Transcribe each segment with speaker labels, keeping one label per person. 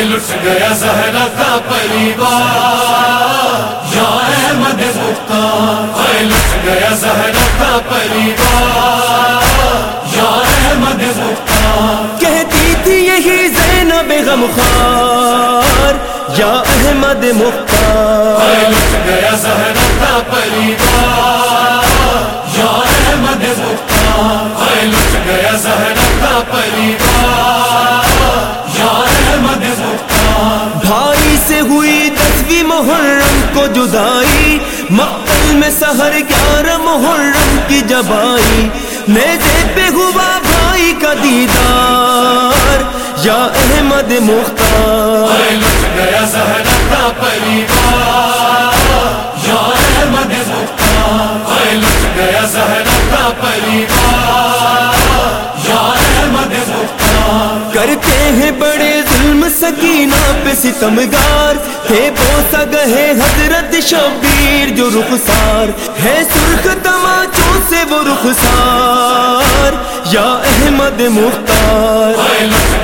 Speaker 1: لٹ گیا زہرا کا پریوار۔ یا احمد مختار۔ لٹ گیا زہرا کا پریوار۔ یا احمد مختار۔
Speaker 2: کہتی تھی یہی زینب غمخار یا احمد مختار۔
Speaker 1: لٹ گیا زہرا کا پریوار۔ یا احمد مختار۔ لٹ گیا زہرا کا پریوار۔
Speaker 2: کو جدائی مقتل میں سہر گیارہ محرم کی جبائی نیزے پہ ہوا بھائی کا دیدار یا احمد مختار۔
Speaker 1: گیا زہرا پریوار یا احمد مختار۔ لٹ گیا زہرا پریوار یا احمد مختار۔
Speaker 2: کرتے ہیں بڑے ظلم سکینہ ستمگار تھے بوسا گہے حضرت شبیر جو رخسار ہے سرخ تماچوں سے وہ رخسار یا احمد مختار۔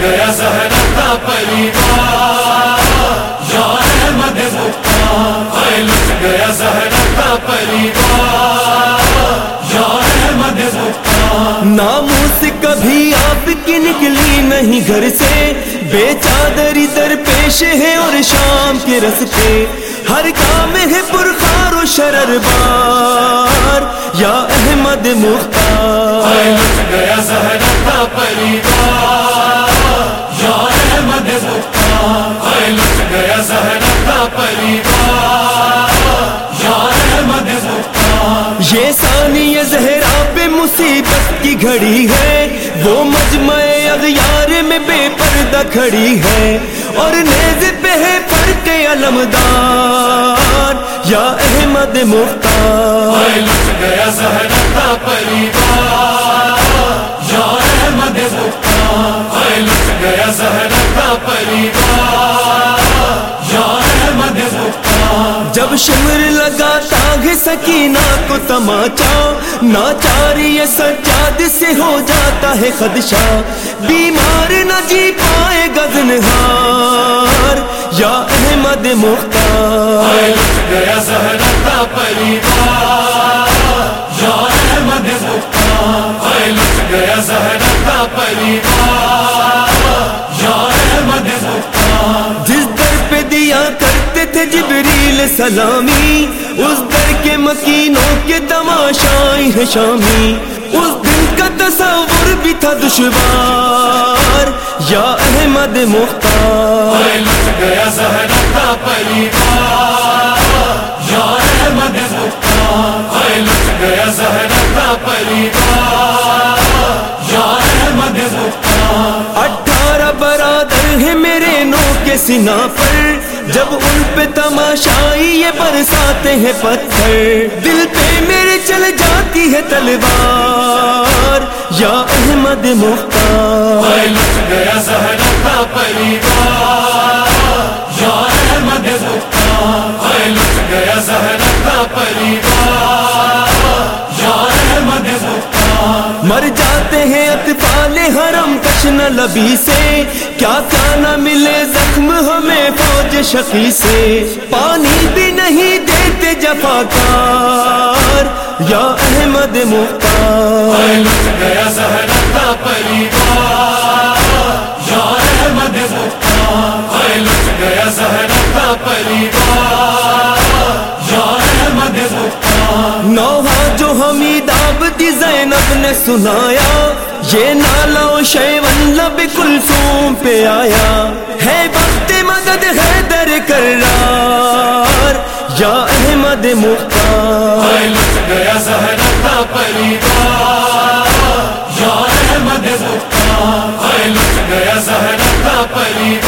Speaker 1: گیا زہرا کا پریوار یا احمد مختار۔ گیا زہرا کا پریوار یا احمد مختار۔
Speaker 2: ناموس کبھی آپ کی نکلی نہیں گھر سے بے چادر در پیش ہے اور شام کے رستے ہر کام ہے پرخار و شرر بار۔ یا احمد مختار۔
Speaker 1: لٹ گیا زہرا کا پریوار۔ یا احمد مختار۔ لٹ گیا زہرا کا پریوار۔ یا احمد مختار۔
Speaker 2: یہ ثانی زہرا پہ مصیبت کی گھڑی ہے وہ مجمع اغیار میں بے پردہ کھڑی ہے اور نیز پہ ہے فرق علمدار۔ یا احمد مختار
Speaker 1: گیا زہرا کا پریوار۔ یا احمد مختار گیا زہرا کا پریوار۔ یا احمد مختار
Speaker 2: جب شمر لگاتا ہے سکینہ کو تماچا ناچاری سجاد سے ہو جاتا ہے خدشہ۔ بیمار نہ جی پائے گزنہار یا احمد مختار۔
Speaker 1: لٹ گیا زہرا کا پریوار یا احمد مختار۔ گیا زہرا کا پریوار یا احمد مختار۔
Speaker 2: جس در پہ دیا کرتے تھے جبریل سلامی اس مکینوں کے تماشائی ہے شامی۔ اس دن کا تصور بھی تھا دشوار۔ یا احمد مختار۔
Speaker 1: گیا کا پریوار۔ یا احمد مختار۔ گیا کا پریوار۔ یا احمد مختار۔
Speaker 2: اٹھارہ برادر ہیں میرے نو کے سنا پر۔ جب ان پہ تماشائی یہ برساتے ہیں پتھر۔ دل پہ میرے چل جاتی ہے تلوار۔ یا احمد مختار۔
Speaker 1: گیا زہرا کا پریوار۔ یا احمد مختار۔ لٹ گیا زہرا کا پریوار۔ یا احمد مختار۔
Speaker 2: مر جاتے ہیں اطفال حرم کشن لبی سے۔ کیا کیا نہ ملے زخم ہمیں۔ فوج شقی سے پانی بھی نہیں دیتے جفاکار، یا احمد مختار۔
Speaker 1: گیا پریوار یا احمد مختار گیا پریوار یا احمد مختار
Speaker 2: نوحا جو حمید آبدی زینب نے سنایا، یہ نالا و شیون لب کلثوم پہ آیا۔ ہے وقت مدد ہے کرار یا احمد مختار۔
Speaker 1: گیا زہرا کا پریوار، یا احمد مختار۔ گیا زہرا کا پریوار۔